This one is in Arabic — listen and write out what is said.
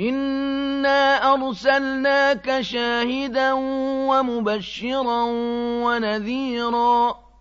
إِنَّا أَرْسَلْنَاكَ شَاهِدًا وَمُبَشِّرًا وَنَذِيرًا